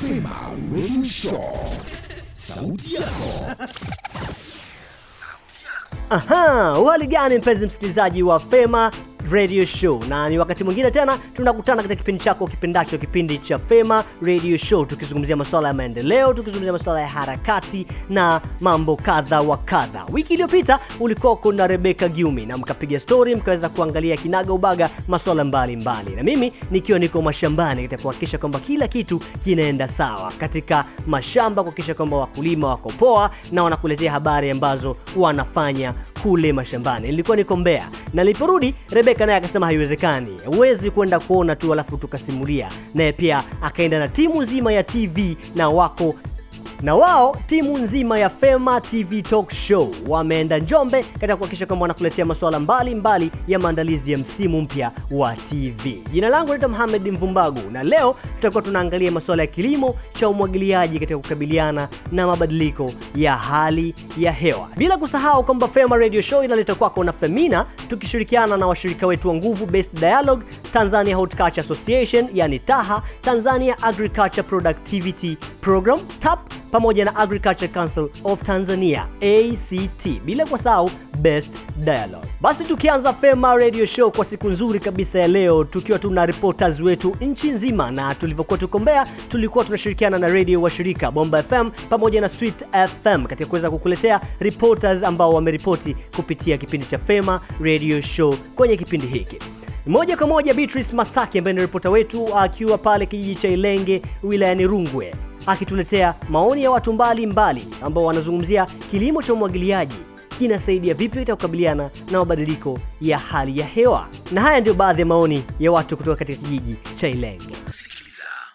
Fema Radio Show. Sauti yako. Aha, wali gani mpenzi msikilizaji wa Fema Radio Show, na ni wakati mwingine tena tunakutana katika kipindi chako kipendacho, kipindi cha Fema Radio Show, tukizungumzia masuala ya maendeleo, tukizungumzia masuala ya harakati na mambo kadha wa kadha. Wiki iliyopita ulikuwa na Rebecca Giumi na mkapiga story, mkaweza kuangalia kinaga ubaga masuala mbalimbali, na mimi nikiwa niko mashambani katika kuhakikisha kwamba kila kitu kinaenda sawa katika mashamba, kuhakikisha kwamba wakulima wako poa na wanakuletea habari ambazo wanafanya kule mashambani. Nilikuwa niko Mbeya na niliporudi, Rebeka naye akasema haiwezekani, huwezi kwenda kuona tu alafu tukasimulia. Naye pia akaenda na timu nzima ya TV na wako na wao timu nzima ya Fema TV Talk Show wameenda Njombe katika kuhakikisha kwamba wanakuletea masuala mbalimbali ya maandalizi ya msimu mpya wa TV. Jina langu naitwa Mohamed Mvumbagu na leo tutakuwa tunaangalia masuala ya kilimo cha umwagiliaji katika kukabiliana na mabadiliko ya hali ya hewa, bila kusahau kwamba Fema Radio Show inaleta kwako na Femina tukishirikiana na washirika wetu wa nguvu Based Dialogue, Tanzania Horticulture Association yani TAHA, Tanzania Agriculture Productivity Program TAP pamoja na Agriculture Council of Tanzania ACT, bila kusahau Best Dialogue. Basi tukianza Fema Radio Show kwa siku nzuri kabisa ya leo, tukiwa tuna reporters wetu nchi nzima, na tulivyokuwa tuko Mbeya, tulikuwa tunashirikiana na radio wa shirika Bomba FM pamoja na Sweet FM katika kuweza kukuletea reporters ambao wameripoti kupitia kipindi cha Fema Radio Show kwenye kipindi hiki moja kwa moja Beatrice Masaki ambaye ni ripota wetu akiwa pale kijiji cha Ilenge wilayani Rungwe akituletea maoni ya watu mbalimbali ambao wanazungumzia kilimo cha umwagiliaji kinasaidia vipi katika kukabiliana na mabadiliko ya hali ya hewa. Na haya ndio baadhi ya maoni ya watu kutoka katika kijiji cha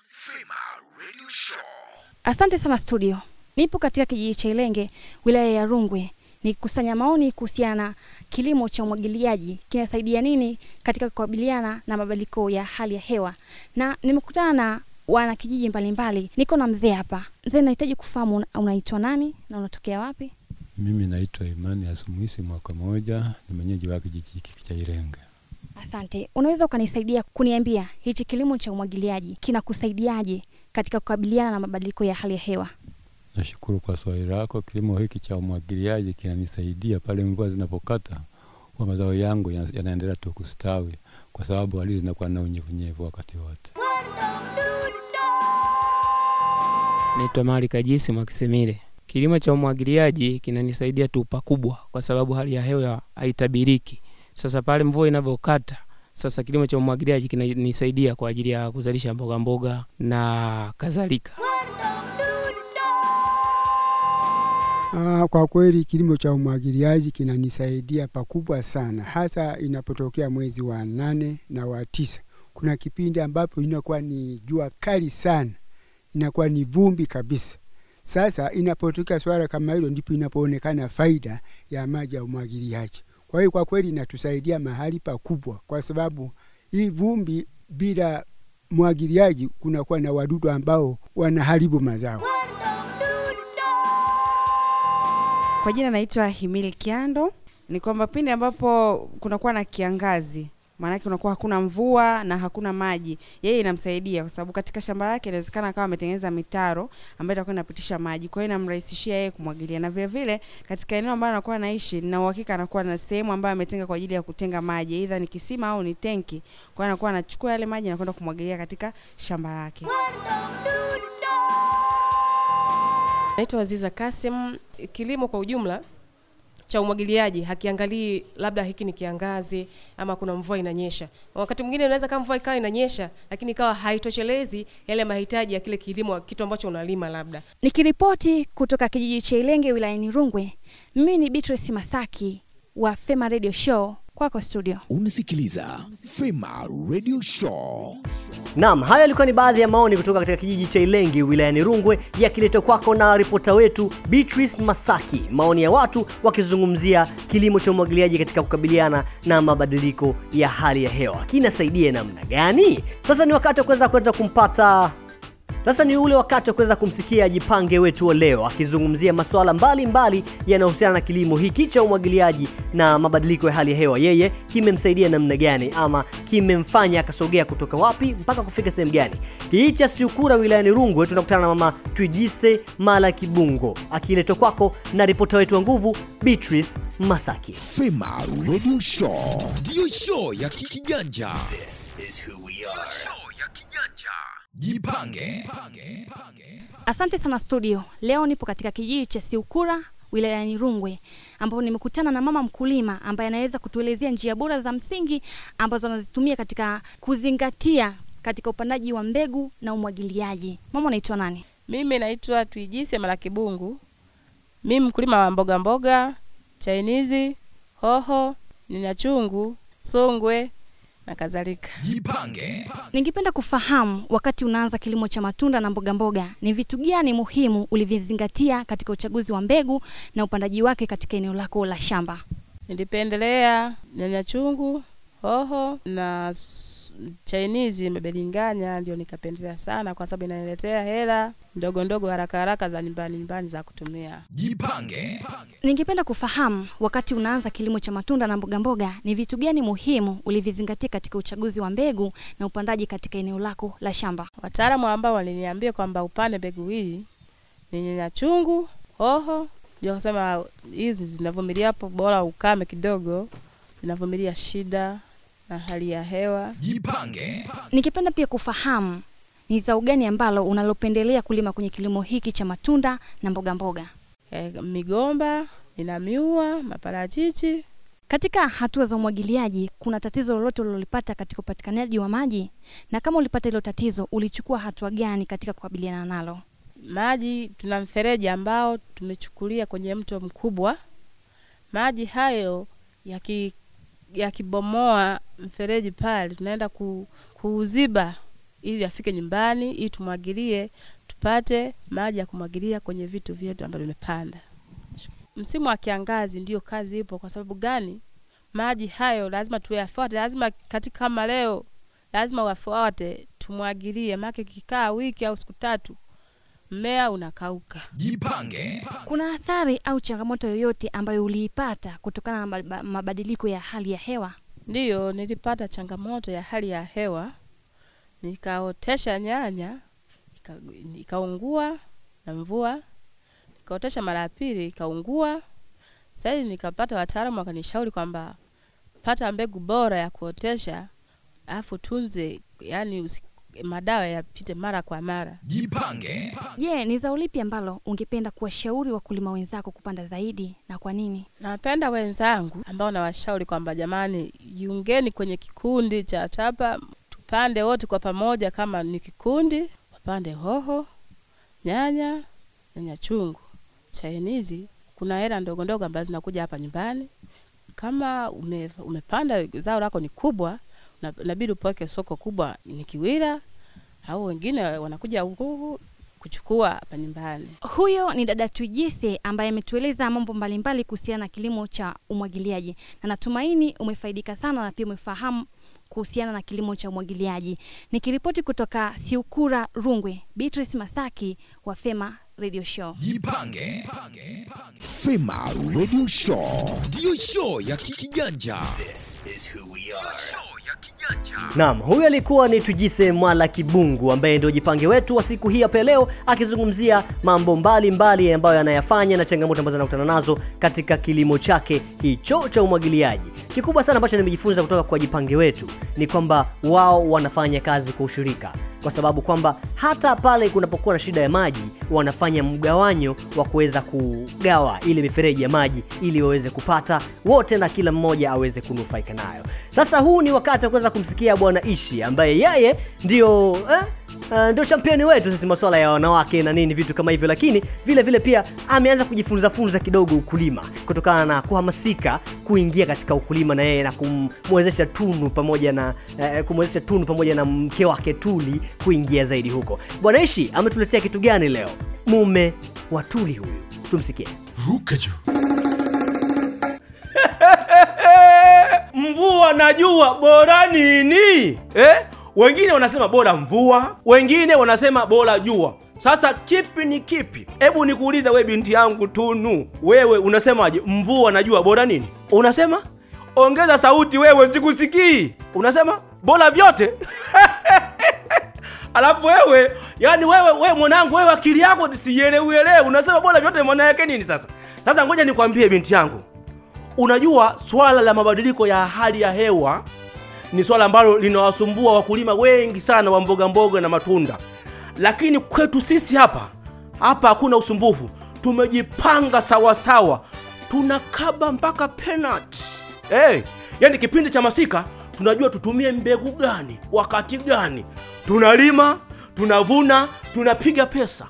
Fema Asante sana studio. Nipo katika kijiji cha Ilenge, wilaya ya Rungwe, nikikusanya maoni kuhusiana na kilimo cha umwagiliaji kinasaidia nini katika kukabiliana na mabadiliko ya hali ya hewa, na nimekutana na wana kijiji mbalimbali. Niko na mzee hapa. Mzee, nahitaji kufahamu una- unaitwa nani na unatokea wapi? Mimi naitwa Imani Asumuisi mwaka moja, ni mwenyeji wa kijiji hiki cha Irenga. Asante. Unaweza ukanisaidia kuniambia hichi kilimo cha umwagiliaji kinakusaidiaje katika kukabiliana na mabadiliko ya hali ya hewa? Nashukuru kwa swali lako. Kilimo hiki cha umwagiliaji kinanisaidia pale mvua zinapokata, huwa mazao yangu yanaendelea tu kustawi, kwa sababu hali zinakuwa na unyevunyevu wakati wote. Naitwa Mali Kajisi Mwakisemile. Kilimo cha umwagiliaji kinanisaidia tu pakubwa, kwa sababu hali ya hewa haitabiriki. Sasa pale mvua inavyokata, sasa kilimo cha umwagiliaji kinanisaidia kwa ajili ya kuzalisha mboga mboga na kadhalika. Ah, kwa kweli kilimo cha umwagiliaji kinanisaidia pakubwa sana, hasa inapotokea mwezi wa nane na wa tisa. Kuna kipindi ambapo inakuwa ni jua kali sana, inakuwa ni vumbi kabisa. Sasa inapotokea swala kama hilo, ndipo inapoonekana faida ya maji ya umwagiliaji. Kwa hiyo kwa kweli inatusaidia mahali pakubwa, kwa sababu hii vumbi bila mwagiliaji, kunakuwa na wadudu ambao wanaharibu mazao. Kwa jina naitwa Himili Kiando. Ni kwamba pindi ambapo kunakuwa na kiangazi, maanake unakuwa hakuna mvua na hakuna maji, yeye inamsaidia kwa sababu katika shamba lake inawezekana akawa ametengeneza mitaro ambayo itakuwa inapitisha maji, kwa hiyo inamrahisishia yeye kumwagilia, na vile vile katika eneo ambalo anakuwa anaishi, na uhakika anakuwa na sehemu ambayo ametenga kwa ajili ya kutenga maji, aidha ni kisima au ni tenki, kwa hiyo anakuwa anachukua yale maji na kwenda kumwagilia katika shamba lake. Naitwa Aziza Kasim. Kilimo kwa ujumla cha umwagiliaji hakiangalii labda hiki ni kiangazi ama kuna mvua inanyesha. Wakati mwingine unaweza kama mvua ikawa inanyesha, lakini ikawa haitoshelezi yale mahitaji ya kile kilimo, kitu ambacho unalima labda. Nikiripoti kutoka kijiji cha Ilenge wilayani Rungwe, mimi ni Beatrice Masaki wa Fema Radio Show. Kwako studio. Unasikiliza Fema Radio Show. Naam, haya yalikuwa ni baadhi ya maoni kutoka katika kijiji cha Ilengi wilayani Rungwe yakiletwa kwako na ripota wetu Beatrice Masaki. Maoni ya watu wakizungumzia kilimo cha umwagiliaji katika kukabiliana na mabadiliko ya hali ya hewa kinasaidia namna gani. Sasa ni wakati wa kuweza kwenda kumpata Sasa ni ule wakati wa kuweza kumsikia Jipange wetu wa leo akizungumzia masuala mbalimbali yanayohusiana na kilimo hiki cha umwagiliaji na mabadiliko ya hali ya hewa. Yeye kimemsaidia namna gani, ama kimemfanya akasogea kutoka wapi mpaka kufika sehemu gani? Hii cha Siukura wilayani Rungwe tunakutana na mama Twijise Mala Kibungo akiletwa kwako na ripota wetu wa nguvu Beatrice Masaki. Fema Radio Show ndiyo show ya kikijanja. This is who we kijanja. Jipange. Asante sana studio. Leo nipo katika kijiji cha Siukura wilayani Rungwe ambapo nimekutana na mama mkulima ambaye anaweza kutuelezea njia bora za msingi ambazo anazitumia katika kuzingatia katika upandaji wa mbegu na umwagiliaji. Mama unaitwa nani? Mimi naitwa Twijise Malakibungu. Mimi mkulima wa mboga mboga, chainizi, hoho, nyanya chungu, songwe na kadhalika. Jipange. Ningependa kufahamu wakati unaanza kilimo cha matunda na mboga mboga, ni vitu gani muhimu ulivyozingatia katika uchaguzi wa mbegu na upandaji wake katika eneo lako la shamba? Nilipendelea nyanya chungu, hoho na s- imebelinganya, ndio nikapendelea sana, kwa sababu inaniletea hela ndogo ndogo haraka haraka za nyumbani nyumbani za kutumia. Jipange. Ningependa kufahamu wakati unaanza kilimo cha matunda na mboga mboga, ni vitu gani muhimu ulivizingatia katika uchaguzi wa mbegu na upandaji katika eneo lako la shamba? Wataalamu ambao waliniambia kwamba upande mbegu hii ni nyanya chungu, hoho, ndio kusema hizi zinavumilia hapo, bora ukame kidogo, zinavumilia shida na hali ya hewa. Jipange. Nikipenda pia kufahamu ni zao gani ambalo unalopendelea kulima kwenye kilimo hiki cha matunda na mboga mboga. E, migomba, ina miua, maparachichi. Katika hatua za umwagiliaji, kuna tatizo lolote ulilolipata katika upatikanaji wa maji? Na kama ulipata hilo tatizo, ulichukua hatua gani katika kukabiliana nalo? Maji tuna mfereji ambao tumechukulia kwenye mto mkubwa. Maji hayo yaki yakibomoa mfereji pale, tunaenda ku, kuuziba ili afike nyumbani, ili tumwagilie, tupate maji ya kumwagilia kwenye vitu vyetu ambavyo vimepanda. Msimu wa kiangazi ndiyo kazi ipo. Kwa sababu gani? Maji hayo lazima tuyafuate, lazima katika kama leo lazima wafuate, tumwagilie, maana kikaa wiki au siku tatu mmea unakauka. Jipange. Kuna athari au changamoto yoyote ambayo uliipata kutokana na mabadiliko ya hali ya hewa? Ndiyo, nilipata changamoto ya hali ya hewa, nikaotesha nyanya ika- ikaungua na mvua, nikaotesha mara ya pili ikaungua. Sasa nikapata wataalamu wakanishauri kwamba pata mbegu bora ya kuotesha, alafu tunze, yani usi, madawa yapite mara kwa mara. Jipange. Je, yeah, ni zao lipi ambalo ungependa kuwashauri wakulima wenzako kupanda zaidi na kwa nini? Napenda wenzangu ambao nawashauri kwamba jamani, jiungeni kwenye kikundi cha TAPA, tupande wote kwa pamoja, kama ni kikundi, wapande hoho, nyanya, nyanya chungu, chainizi. Kuna hela ndogo ndogo ambazo zinakuja hapa nyumbani. Kama ume, umepanda zao lako ni kubwa, inabidi upake soko kubwa, ni Kiwira au wengine wanakuja huku kuchukua hapa nyumbani. Huyo ni dada Twijise ambaye ametueleza mambo mbalimbali kuhusiana na kilimo cha umwagiliaji, na natumaini umefaidika sana na pia umefahamu kuhusiana na kilimo cha umwagiliaji. Nikiripoti kutoka Siukura, Rungwe, Beatrice Masaki wa Fema Radio Show. Jipange. Jipange. Fema Radio Show ndiyo show ya kikijanja. who we kijanja. Naam, huyu alikuwa ni Tujise Mwala Kibungu ambaye ndio jipange wetu wa siku hii hapa leo akizungumzia mambo mbalimbali mbali ambayo anayafanya na changamoto ambazo anakutana nazo katika kilimo chake hicho cha umwagiliaji. Kikubwa sana ambacho nimejifunza kutoka kwa jipange wetu ni kwamba wao wanafanya kazi kwa ushirika kwa sababu kwamba hata pale kunapokuwa na shida ya maji wanafanya mgawanyo wa kuweza kugawa ile mifereji ya maji ili waweze kupata wote na kila mmoja aweze kunufaika nayo. Sasa huu ni wakati wa kuweza kumsikia Bwana Ishi ambaye yeye ndio eh, Uh, ndio championi wetu sisi masuala ya wanawake na nini vitu kama hivyo, lakini vile vile pia ameanza kujifunza funza kidogo ukulima kutokana na kuhamasika kuingia katika ukulima na yeye na kumwezesha Tunu pamoja na uh, kumwezesha Tunu pamoja na mke wake Tuli kuingia zaidi huko. Bwana Ishi ametuletea kitu gani leo? Mume wa Tuli huyu, tumsikie. Ruka juu. mvua najua bora nini eh? Wengine wanasema bora mvua, wengine wanasema bora jua. Sasa kipi ni kipi? Hebu nikuulize we binti yangu Tunu, wewe unasemaje, mvua na jua bora nini? Unasema ongeza sauti, wewe sikusikii. Unasema bora vyote alafu wewe yani wewe wewe mwanangu wewe akili yako sielewelewe unasema bora vyote maana yake nini sasa sasa ngoja nikwambie binti yangu unajua swala la mabadiliko ya hali ya hewa ni swala ambalo linawasumbua wakulima wengi sana wa mboga mboga na matunda. Lakini kwetu sisi hapa hapa hakuna usumbufu. Tumejipanga sawasawa tunakaba mpaka penalty. Hey, yani kipindi cha masika tunajua tutumie mbegu gani wakati gani. Tunalima tunavuna tunapiga pesa.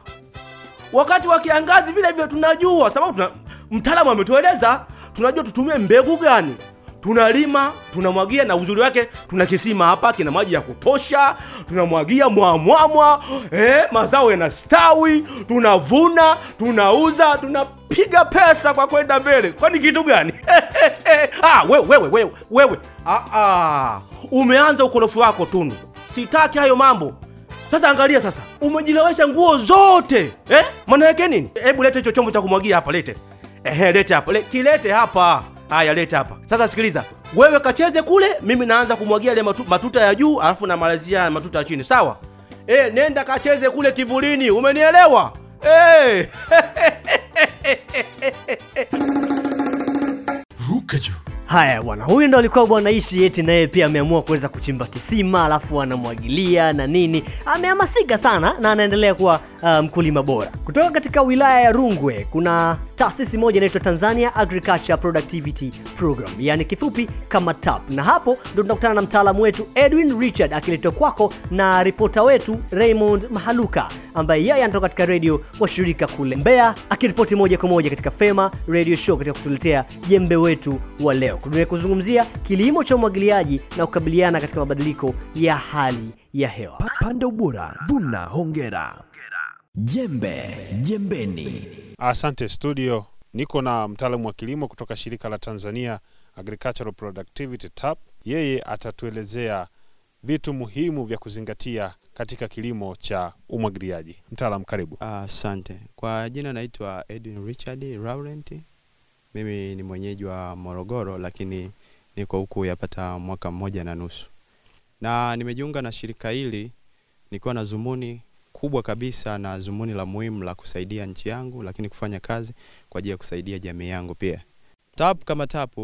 Wakati wa kiangazi vile vile tunajua sababu tuna, mtaalamu ametueleza tunajua tutumie mbegu gani tunalima tunamwagia na uzuri wake tuna kisima hapa kina maji ya kutosha tunamwagia mwamwamwa eh, mazao yanastawi tunavuna tunauza tunapiga pesa kwa kwenda mbele. Kwani kitu gani? Ah, wewe wewe wewe wewe ah, ah. umeanza ukorofi wako tunu sitaki hayo mambo. Sasa angalia sasa. Umejilewesha nguo zote. Eh? maana yake nini? Hebu lete hicho chombo cha kumwagia hapa lete. Ehe, lete hapa. Le, kilete hapa haya lete hapa sasa sikiliza wewe kacheze kule mimi naanza kumwagia ile matu, matuta ya juu alafu namalizia matuta ya chini sawa e, nenda kacheze kule kivulini umenielewa e. ruka juu Haya bwana, huyu ndo alikuwa bwana Ishi eti naye pia ameamua kuweza kuchimba kisima alafu anamwagilia na nini. Amehamasika sana na anaendelea kuwa uh, mkulima bora. Kutoka katika wilaya ya Rungwe kuna taasisi moja inaitwa Tanzania Agriculture Productivity Program, yani kifupi kama TAP, na hapo ndo tunakutana na mtaalamu wetu Edwin Richard akiletwa kwako na ripota wetu Raymond Mahaluka ambaye yeye anatoka katika redio wa shirika kule Mbeya, akiripoti moja kwa moja katika Fema Radio Show katika kutuletea jembe wetu wa leo. Kudunia kuzungumzia kilimo cha umwagiliaji na kukabiliana katika mabadiliko ya hali ya hewa. Panda ubora vuna hongera. Jembe jembeni Asante studio, niko na mtaalamu wa kilimo kutoka shirika la Tanzania Agricultural Productivity TAP. Yeye atatuelezea vitu muhimu vya kuzingatia katika kilimo cha umwagiliaji. Mtaalamu, karibu. Asante. Kwa jina naitwa Edwin Richard Laurent. Mimi ni mwenyeji wa Morogoro, lakini niko huku yapata mwaka mmoja na nusu, na nimejiunga na shirika hili nikiwa na zumuni kubwa kabisa na zumuni la muhimu la kusaidia nchi yangu, lakini kufanya kazi kwa ajili ya kusaidia jamii yangu pia. TAP kama TAP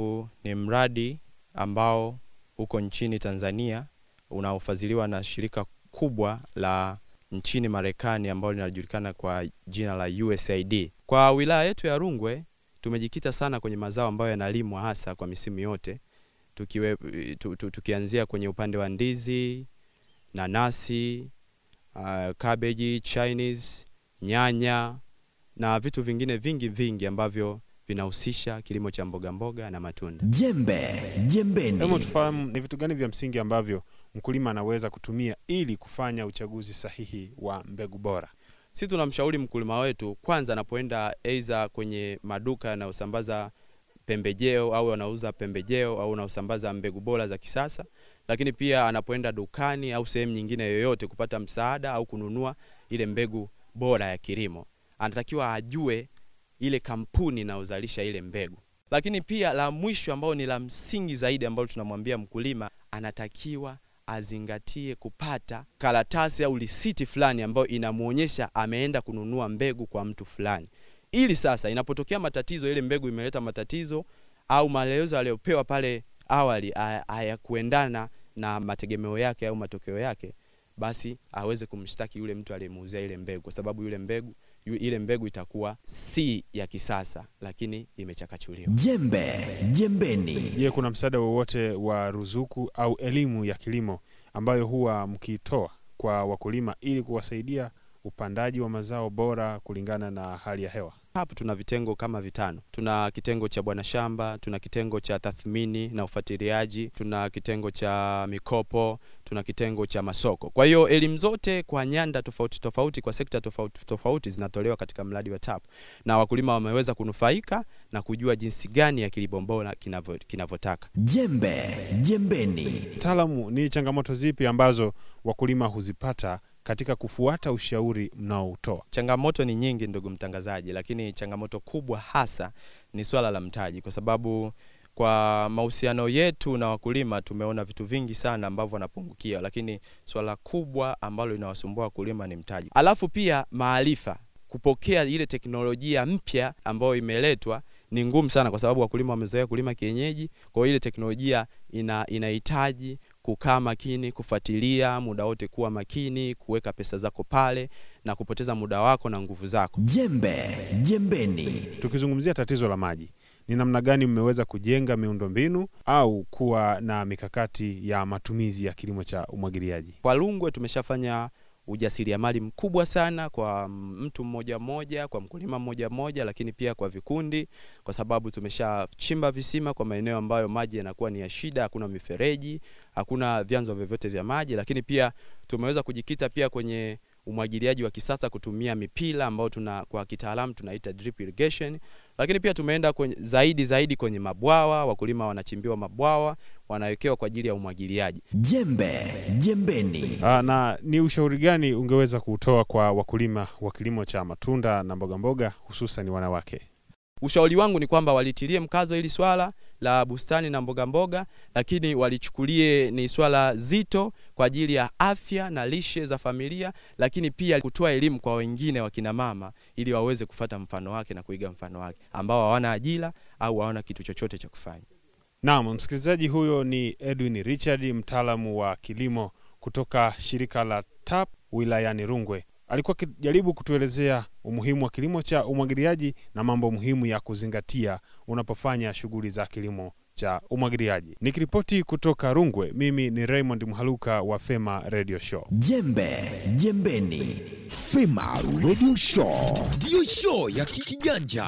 ni mradi ambao uko nchini Tanzania unaofadhiliwa na shirika kubwa la nchini Marekani ambalo linajulikana kwa jina la USAID. Kwa wilaya yetu ya Rungwe tumejikita sana kwenye mazao ambayo yanalimwa hasa kwa misimu yote tukiwe, tu, tu, tukianzia kwenye upande wa ndizi, nanasi, uh, cabbage, Chinese, nyanya na vitu vingine vingi vingi ambavyo vinahusisha kilimo cha mboga mboga na matunda. jembe jembeni Hebu tufahamu ni vitu gani vya msingi ambavyo mkulima anaweza kutumia ili kufanya uchaguzi sahihi wa mbegu bora. si tunamshauri mkulima wetu kwanza anapoenda aidha kwenye maduka yanayosambaza pembejeo au anauza pembejeo au wanaosambaza mbegu bora za kisasa, lakini pia anapoenda dukani au sehemu nyingine yoyote kupata msaada au kununua ile mbegu bora ya kilimo, anatakiwa ajue ile kampuni inayozalisha ile mbegu. Lakini pia la mwisho ambao ni la msingi zaidi ambalo tunamwambia mkulima, anatakiwa azingatie kupata karatasi au risiti fulani ambayo inamwonyesha ameenda kununua mbegu kwa mtu fulani, ili sasa inapotokea matatizo, ile mbegu imeleta matatizo au maelezo aliyopewa pale awali ayakuendana hayakuendana na mategemeo yake au matokeo yake, basi aweze kumshtaki yule mtu aliyemuuzia ile mbegu, kwa sababu yule mbegu ile mbegu itakuwa si ya kisasa, lakini imechakachuliwa. jembe jembeni Je, kuna msaada wowote wa ruzuku au elimu ya kilimo ambayo huwa mkitoa kwa wakulima ili kuwasaidia upandaji wa mazao bora kulingana na hali ya hewa? Hapo tuna vitengo kama vitano. Tuna kitengo cha bwana shamba, tuna kitengo cha tathmini na ufuatiliaji, tuna kitengo cha mikopo, tuna kitengo cha masoko. Kwa hiyo elimu zote kwa nyanda tofauti tofauti, kwa sekta tofauti tofauti zinatolewa katika mradi wa TAP, na wakulima wameweza kunufaika na kujua jinsi gani ya kilimo bora kinavyo- kinavyotaka. Jembe jembeni. Mtaalamu, ni changamoto zipi ambazo wakulima huzipata katika kufuata ushauri mnaoutoa? Changamoto ni nyingi ndugu mtangazaji, lakini changamoto kubwa hasa ni swala la mtaji, kwa sababu kwa mahusiano yetu na wakulima tumeona vitu vingi sana ambavyo wanapungukia, lakini swala kubwa ambalo linawasumbua wakulima ni mtaji. Alafu pia maarifa, kupokea ile teknolojia mpya ambayo imeletwa ni ngumu sana, kwa sababu wakulima wamezoea kulima kienyeji. Kwa hiyo ile teknolojia ina inahitaji kukaa makini, kufuatilia muda wote, kuwa makini, kuweka pesa zako pale na kupoteza muda wako na nguvu zako. Jembe jembeni. Tukizungumzia tatizo la maji, ni namna gani mmeweza kujenga miundombinu au kuwa na mikakati ya matumizi ya kilimo cha umwagiliaji? Kwa lungwe tumeshafanya ujasiriamali mkubwa sana kwa mtu mmoja mmoja, kwa mkulima mmoja mmoja, lakini pia kwa vikundi, kwa sababu tumeshachimba visima kwa maeneo ambayo maji yanakuwa ni ya shida, hakuna mifereji, hakuna vyanzo vyovyote vya maji, lakini pia tumeweza kujikita pia kwenye umwagiliaji wa kisasa kutumia mipira ambayo tuna kwa kitaalamu tunaita drip irrigation, lakini pia tumeenda kwenye, zaidi zaidi kwenye mabwawa. Wakulima wanachimbiwa mabwawa wanawekewa kwa ajili ya umwagiliaji. Jembe jembeni. Aa, na ni ushauri gani ungeweza kutoa kwa wakulima wa kilimo cha matunda na mbogamboga hususan wanawake? Ushauri wangu ni kwamba walitilie mkazo hili swala la bustani na mboga mboga, lakini walichukulie ni swala zito kwa ajili ya afya na lishe za familia, lakini pia kutoa elimu kwa wengine wakina mama ili waweze kufata mfano wake na kuiga mfano wake, ambao hawana ajira au hawana kitu chochote cha kufanya. Naam, msikilizaji, huyo ni Edwin Richard, mtaalamu wa kilimo kutoka shirika la TAP wilayani Rungwe. Alikuwa akijaribu kutuelezea umuhimu wa kilimo cha umwagiliaji na mambo muhimu ya kuzingatia unapofanya shughuli za kilimo cha umwagiliaji. Nikiripoti kutoka Rungwe, mimi ni Raymond Mhaluka wa Fema Radio Show. Jembe jembeni. Fema Radio Show ndiyo show ya kijanja.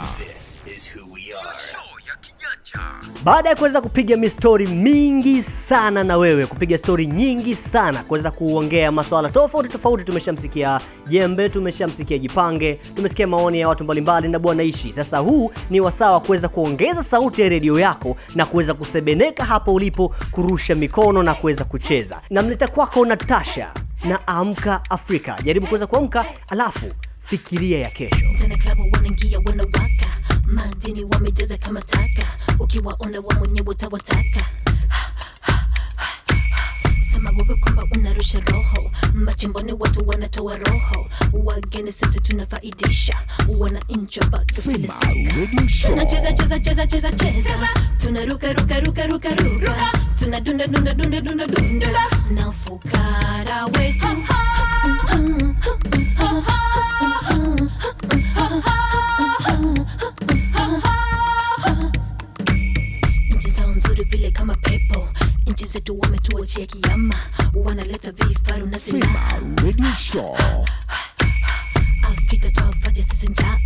Baada ya kuweza kupiga mistori mingi sana na wewe, kupiga stori nyingi sana, kuweza kuongea masuala tofauti tofauti, tumeshamsikia Jembe, tumeshamsikia Jipange, tumesikia maoni ya watu mbalimbali na Bwana Ishi. Sasa huu ni wasaa wa kuweza kuongeza sauti ya redio yako na kuweza kusebeneka hapo ulipo, kurusha mikono na kuweza kucheza. Namleta kwako Natasha na Amka Afrika. Jaribu kuweza kuamka, alafu fikiria ya kesho. tena klabu wanaingia wanawaka. Madini wamejaza kama taka. Ukiwaona wa mwenyewe utawataka wewe kwamba unarusha roho. Machimboni watu wanatoa roho. Wageni sisi tunafaidisha. Wananchi tunacheza cheza cheza cheza cheza. Tunaruka ruka ruka ruka ruka. tunadunda dunda dunda dunda dunda. Na ufukara wetu. Nchi zao nzuri vile kama pepo. Nchi zetu wametuachia kiama wanaleta vifaru na silaha. Afrika sisi njaa.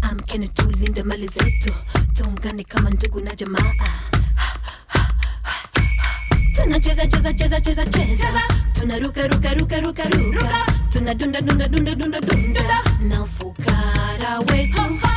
Amkeni tulinde mali zetu. Tuungane kama ndugu na jamaa. Tunacheza cheza cheza cheza cheza. Tunaruka ruka ruka ruka ruka. Tunadunda dunda dunda dunda dunda. Na ufukara wetu waafrika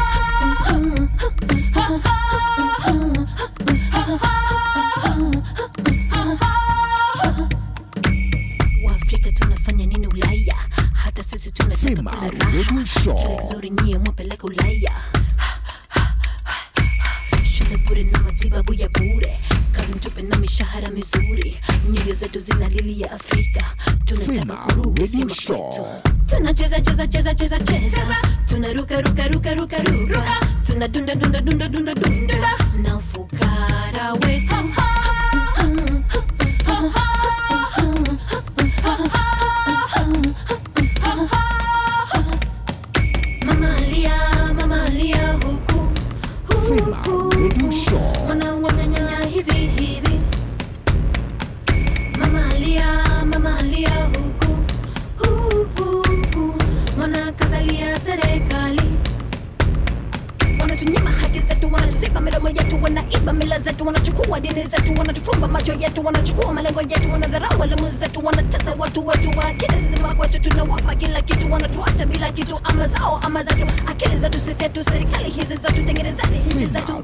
wanabeba mila zetu wanachukua dini zetu wanatufumba macho yetu wanachukua malengo yetu wanadharau elimu zetu wanatesa watu wetu wa akili zima kwetu tunawapa kila kitu wanatuacha bila kitu. Ama zao ama zetu akili zetu si zetu, serikali hizi zetu tengenezeni nchi zetu.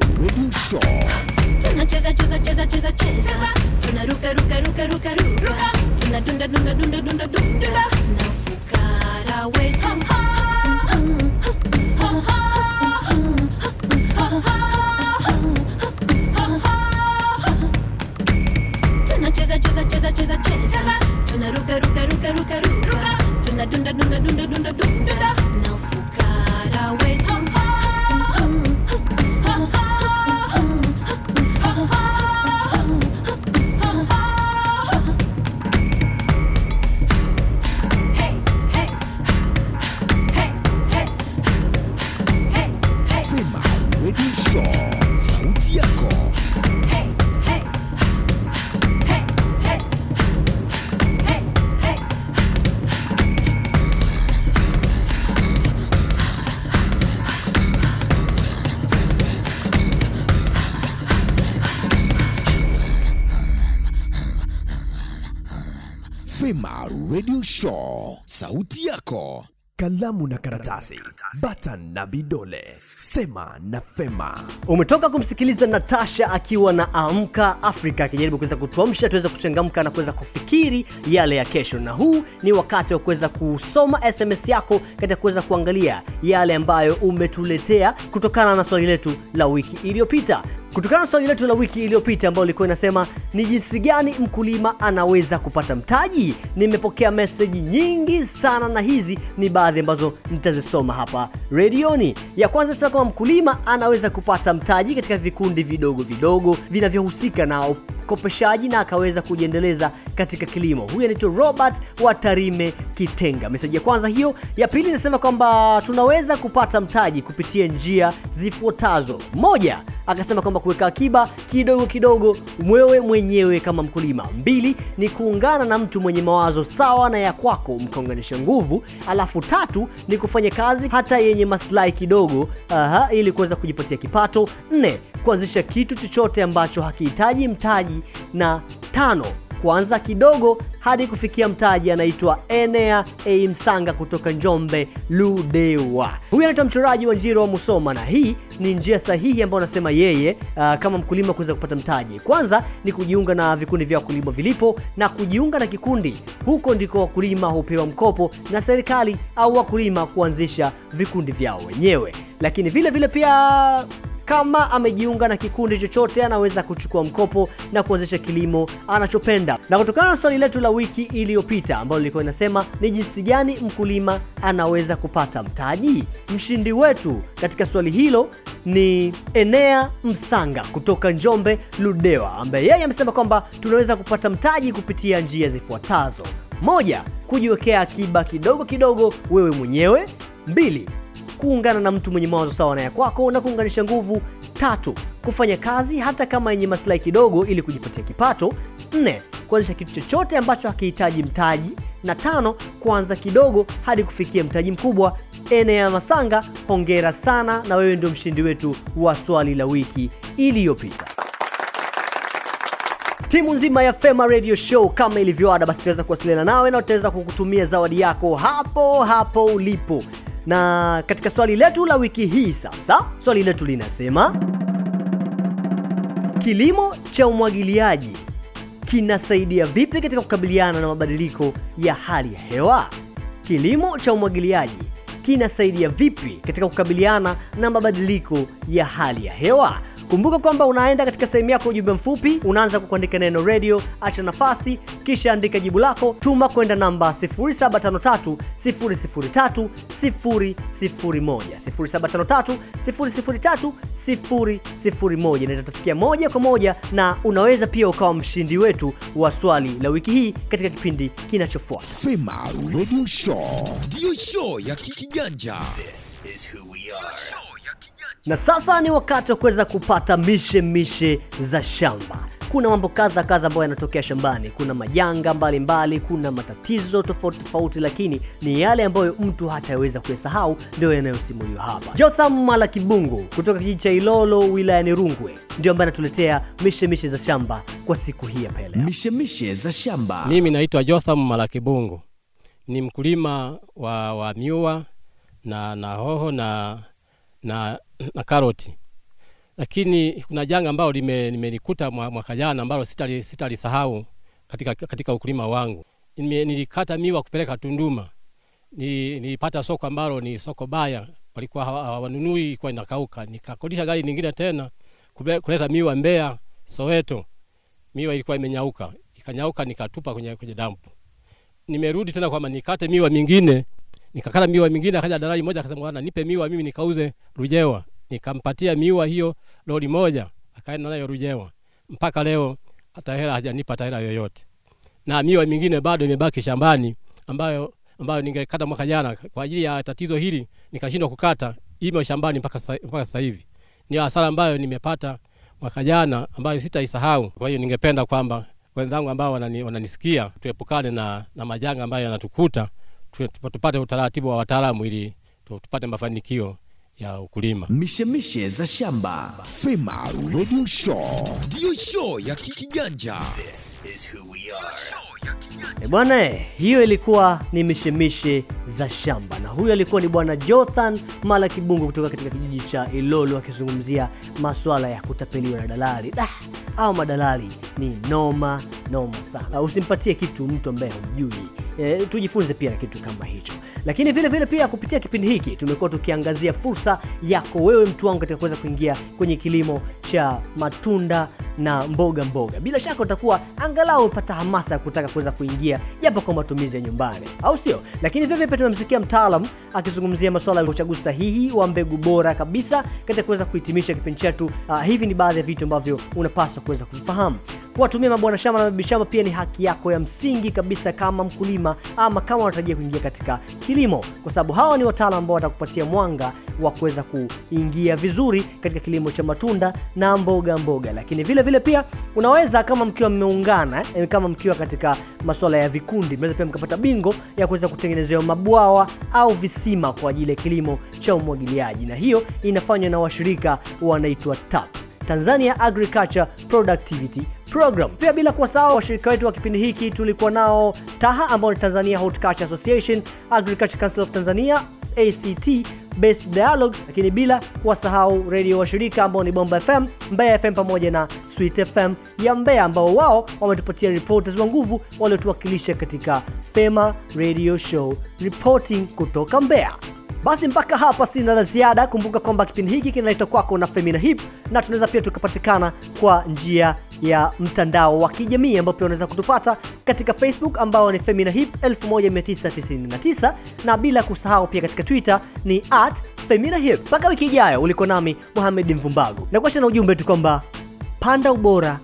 Tunacheza cheza cheza cheza cheza. Tunaruka ruka ruka ruka ruka. Tunadunda dunda dunda dunda dunda. Na fukara wetu cheza cheza cheza. Tunaruka ruka ruka ruka ruka tunadunda dunda dunda dunda dunda Show, sauti yako. Kalamu na karatasi, button na vidole, sema na Fema. umetoka kumsikiliza natasha akiwa na amka afrika akijaribu kuweza kutuamsha tuweze kuchangamka na kuweza kufikiri yale ya kesho. Na huu ni wakati wa kuweza kusoma sms yako katika kuweza kuangalia yale ambayo umetuletea kutokana na swali letu la wiki iliyopita kutokana na swali letu la wiki iliyopita ambayo ilikuwa inasema ni jinsi gani mkulima anaweza kupata mtaji? Nimepokea meseji nyingi sana na hizi ni baadhi ambazo nitazisoma hapa redioni. Ya kwanza sema kwamba mkulima anaweza kupata mtaji katika vikundi vidogo vidogo vinavyohusika na ukopeshaji na akaweza kujiendeleza katika kilimo. Huyu anaitwa robert wa tarime kitenga. Meseji ya kwanza hiyo. Ya pili inasema kwamba tunaweza kupata mtaji kupitia njia zifuatazo. Moja akasema kwamba kuweka akiba kidogo kidogo mwewe mwenyewe kama mkulima. Mbili ni kuungana na mtu mwenye mawazo sawa na ya kwako mkaunganisha nguvu. Alafu tatu ni kufanya kazi hata yenye maslahi kidogo aha, ili kuweza kujipatia kipato. Nne kuanzisha kitu chochote ambacho hakihitaji mtaji na tano. Kuanza kidogo hadi kufikia mtaji anaitwa enea msanga kutoka njombe ludewa. Huyu anaitwa mchoraji wa njiro wa musoma na hii ni njia sahihi ambayo anasema yeye uh, kama mkulima kuweza kupata mtaji. Kwanza ni kujiunga na vikundi vya wakulima vilipo na kujiunga na kikundi. Huko ndiko wakulima hupewa mkopo na serikali au wakulima kuanzisha vikundi vyao wenyewe. Lakini vile vile pia kama amejiunga na kikundi chochote anaweza kuchukua mkopo na kuanzisha kilimo anachopenda. Na kutokana na swali letu la wiki iliyopita ambalo lilikuwa inasema ni jinsi gani mkulima anaweza kupata mtaji? Mshindi wetu katika swali hilo ni enea msanga kutoka njombe ludewa ambaye yeye amesema kwamba tunaweza kupata mtaji kupitia njia zifuatazo. Moja kujiwekea akiba kidogo kidogo wewe mwenyewe. Mbili kuungana na mtu mwenye mawazo sawa na ya kwako na kuunganisha nguvu. Tatu kufanya kazi hata kama yenye maslahi kidogo ili kujipatia kipato. Nne kuanzisha kitu chochote ambacho hakihitaji mtaji. Na tano kuanza kidogo hadi kufikia mtaji mkubwa. Enea masanga hongera sana na wewe ndio mshindi wetu wa swali la wiki iliyopita. Timu nzima ya fema radio show kama ilivyoada basi tutaweza kuwasiliana nawe na tutaweza kukutumia zawadi yako hapo hapo ulipo na katika swali letu la wiki hii sasa swali letu linasema kilimo cha umwagiliaji kinasaidia vipi katika kukabiliana na mabadiliko ya hali ya hewa? Kilimo cha umwagiliaji kinasaidia vipi katika kukabiliana na mabadiliko ya hali ya hewa kumbuka kwamba unaenda katika sehemu yako ujumbe mfupi unaanza kwa kuandika neno radio acha nafasi kisha andika jibu lako tuma kwenda namba 0753 003 001 0753 003 001 na itatufikia moja kwa moja na unaweza pia ukawa mshindi wetu wa swali la wiki hii katika kipindi kinachofuata. Fema Radio Show. Show ya kikiganja. Na sasa ni wakati wa kuweza kupata mishe mishe za shamba kuna mambo kadha kadha ambayo yanatokea shambani, kuna majanga mbalimbali, mbali, kuna matatizo tofauti tofauti, lakini ni yale ambayo mtu hataweza kuyasahau ndio yanayosimuliwa hapa. Jotham Malakibungu kutoka kijiji cha Ilolo wilayani Rungwe ndio ambaye anatuletea mishemishe za shamba kwa siku hii ya pele. Mishemishe za shamba. Mimi naitwa Jotham Malakibungu, ni mkulima wa, wa miwa na, na hoho na, na, na karoti, lakini kuna janga ambalo limenikuta lime mwaka jana ambalo sitalisahau sitali katika, katika ukulima wangu. Nilikata miwa kupeleka Tunduma, nilipata soko ambalo ni soko baya, walikuwa hawanunui, ilikuwa inakauka. Nikakodisha gari nyingine tena kuleta miwa Mbeya, Soweto. Miwa ilikuwa imenyauka, ikanyauka, nikatupa kwenye, kwenye dampu. Nimerudi tena kwamba nikate miwa mingine, nikakata miwa mingine. Akaja dalali moja akasema, bwana, nipe miwa mimi nikauze Rujewa. Nikampatia miwa hiyo lori moja, akaenda nayo Rujewa. Mpaka leo hata hela hajanipa hata hela yoyote, na miwa mingine bado imebaki shambani ambayo ambayo ningekata mwaka jana kwa ajili ya tatizo hili nikashindwa kukata, imo shambani mpaka mpaka sasa hivi. Ni hasara ambayo nimepata mwaka jana ambayo sitaisahau. Kwa hiyo ningependa kwamba wenzangu ambao wanani, wananisikia tuepukane na, na majanga ambayo yanatukuta, tupate utaratibu wa wataalamu ili tupate mafanikio ya ukulima. Mishemishe za shamba. Fema Radio Show ndiyo show ya kikiganja. E bwana, eh, hiyo ilikuwa ni mishemishe za shamba, na huyo alikuwa ni bwana Jothan Mala Kibungu kutoka katika kijiji cha Ilolo akizungumzia masuala ya kutapeliwa na dalali. Da, au madalali ni noma noma sana. Usimpatie kitu mtu ambaye humjui. E, tujifunze pia kitu kama hicho, lakini vile vile pia kupitia kipindi hiki tumekuwa tukiangazia fursa yako wewe mtu wangu katika kuweza kuingia kwenye kilimo cha matunda na mboga mboga. Bila shaka utakuwa angalau pata hamasa ya kutaka kuweza kuingia japo kwa matumizi ya nyumbani, au sio? Lakini vile vile tumemsikia mtaalam akizungumzia masuala ya uchaguzi sahihi wa mbegu bora kabisa katika kuweza kuhitimisha kipindi chetu. Uh, hivi ni baadhi ya vitu ambavyo unapaswa kuweza kuvifahamu. Kuwatumia mabwana shamba na mabibi shamba pia ni haki yako ya msingi kabisa kama mkulima ama kama unatarajia kuingia katika kilimo, kwa sababu hawa ni wataalamu ambao watakupatia mwanga wa kuweza kuingia vizuri katika kilimo cha matunda na mboga mboga. Lakini vile vile pia unaweza kama mkiwa mmeungana eh, kama mkiwa katika masuala ya vikundi, mnaweza pia mkapata bingo ya kuweza kutengenezewa mabwawa au visima kwa ajili ya kilimo cha umwagiliaji, na hiyo inafanywa na washirika wanaitwa TAP, Tanzania Agriculture Productivity Program. Pia bila kuwasahau washirika wetu wa kipindi hiki tulikuwa nao TAHA ambao ni Tanzania Horticulture Association, Agriculture Council of Tanzania, ACT Best Dialogue, lakini bila kuwasahau redio washirika ambao ni Bomba FM, Mbeya FM pamoja na Sweet FM ya Mbeya, ambao wao wametupatia reporters wa nguvu waliotuwakilisha katika Fema Radio Show reporting kutoka Mbeya. Basi mpaka hapa sina la ziada. Kumbuka kwamba kipindi hiki kinaletwa kwako na Femina Hip na tunaweza pia tukapatikana kwa njia ya mtandao wa kijamii ambao pia unaweza kutupata katika Facebook ambao ni Femina Hip 1999 na bila kusahau pia katika Twitter ni at Femina Hip. Mpaka wiki ijayo, uliko nami Mohamed Mvumbagu na kuacha na ujumbe tu kwamba panda ubora,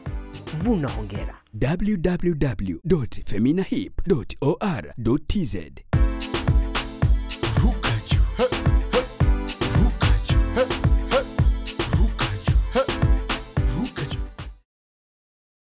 vuna hongera. www.feminahip.or.tz.